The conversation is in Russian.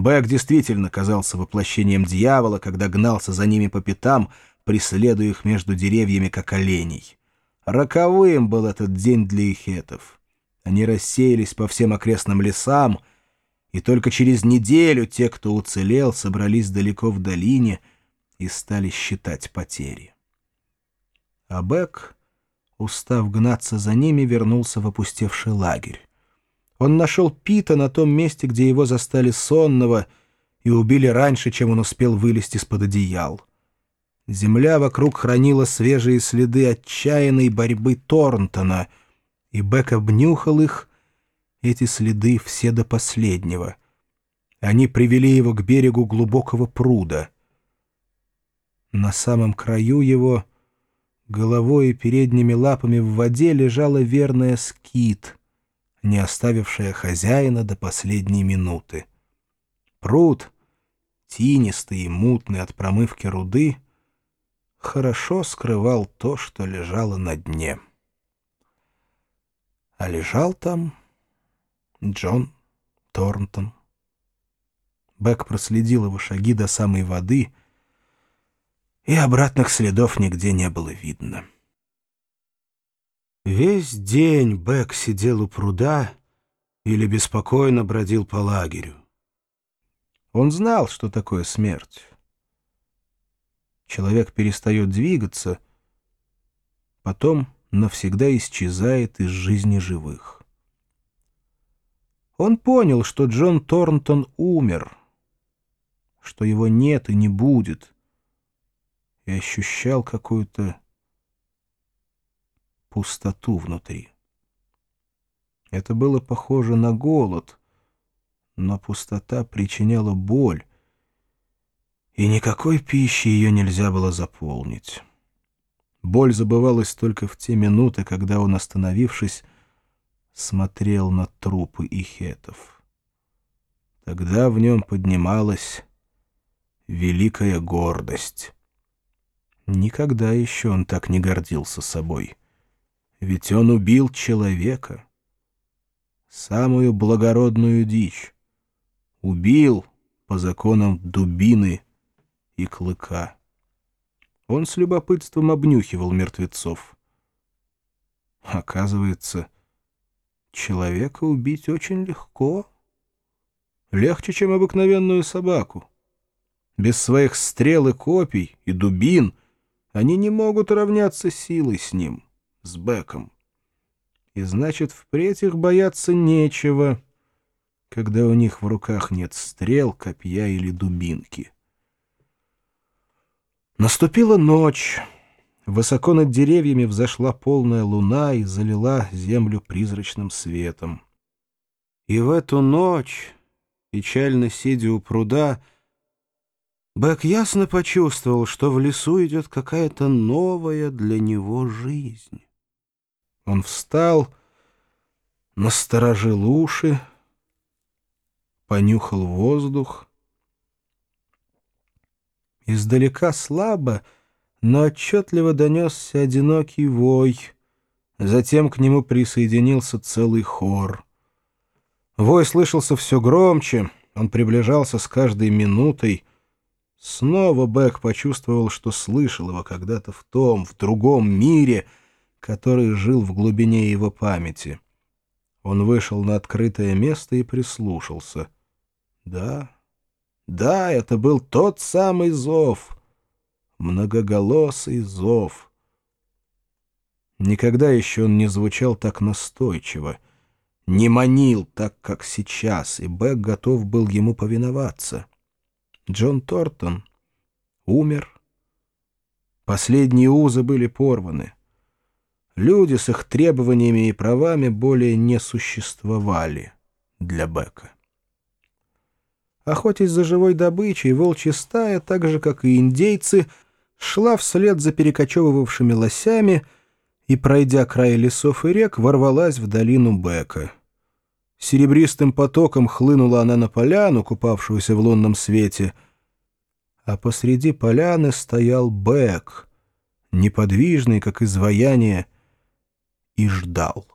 Бэк действительно казался воплощением дьявола, когда гнался за ними по пятам, преследуя их между деревьями, как оленей. Роковым был этот день для ихетов. Они рассеялись по всем окрестным лесам, и только через неделю те, кто уцелел, собрались далеко в долине и стали считать потери. А Бэк, устав гнаться за ними, вернулся в опустевший лагерь. Он нашел Пита на том месте, где его застали сонного, и убили раньше, чем он успел вылезти из-под одеял. Земля вокруг хранила свежие следы отчаянной борьбы Торнтона, и Бек обнюхал их, эти следы все до последнего. Они привели его к берегу глубокого пруда. На самом краю его, головой и передними лапами в воде, лежала верная скит — не оставившая хозяина до последней минуты. Пруд, тинистый и мутный от промывки руды, хорошо скрывал то, что лежало на дне. А лежал там Джон Торнтон. Бэк проследил его шаги до самой воды, и обратных следов нигде не было видно. Весь день Бэк сидел у пруда или беспокойно бродил по лагерю. Он знал, что такое смерть. Человек перестает двигаться, потом навсегда исчезает из жизни живых. Он понял, что Джон Торнтон умер, что его нет и не будет, и ощущал какую-то пустоту внутри. Это было похоже на голод, но пустота причиняла боль, и никакой пищи ее нельзя было заполнить. Боль забывалась только в те минуты, когда он, остановившись, смотрел на трупы ихетов. Тогда в нем поднималась великая гордость. Никогда еще он так не гордился собой. Ведь он убил человека, самую благородную дичь. Убил по законам дубины и клыка. Он с любопытством обнюхивал мертвецов. Оказывается, человека убить очень легко. Легче, чем обыкновенную собаку. Без своих стрел и копий и дубин они не могут равняться силой с ним с Беком. И значит, впредь их бояться нечего, когда у них в руках нет стрел, копья или дубинки. Наступила ночь. Высоко над деревьями взошла полная луна и залила землю призрачным светом. И в эту ночь, печально сидя у пруда, Бэк ясно почувствовал, что в лесу идет какая-то новая для него жизнь. Он встал, насторожил уши, понюхал воздух. Издалека слабо, но отчетливо донесся одинокий вой. Затем к нему присоединился целый хор. Вой слышался все громче, он приближался с каждой минутой. Снова Бэк почувствовал, что слышал его когда-то в том, в другом мире — который жил в глубине его памяти. Он вышел на открытое место и прислушался. Да, да, это был тот самый зов, многоголосый зов. Никогда еще он не звучал так настойчиво, не манил так, как сейчас, и Бэк готов был ему повиноваться. Джон Тортон умер. Последние узы были порваны. Люди с их требованиями и правами более не существовали для Бека. Охотясь за живой добычей, волчья стая, так же, как и индейцы, шла вслед за перекочевывавшими лосями и, пройдя край лесов и рек, ворвалась в долину Бека. Серебристым потоком хлынула она на поляну, купавшуюся в лунном свете, а посреди поляны стоял Бек, неподвижный, как изваяние, и ждал.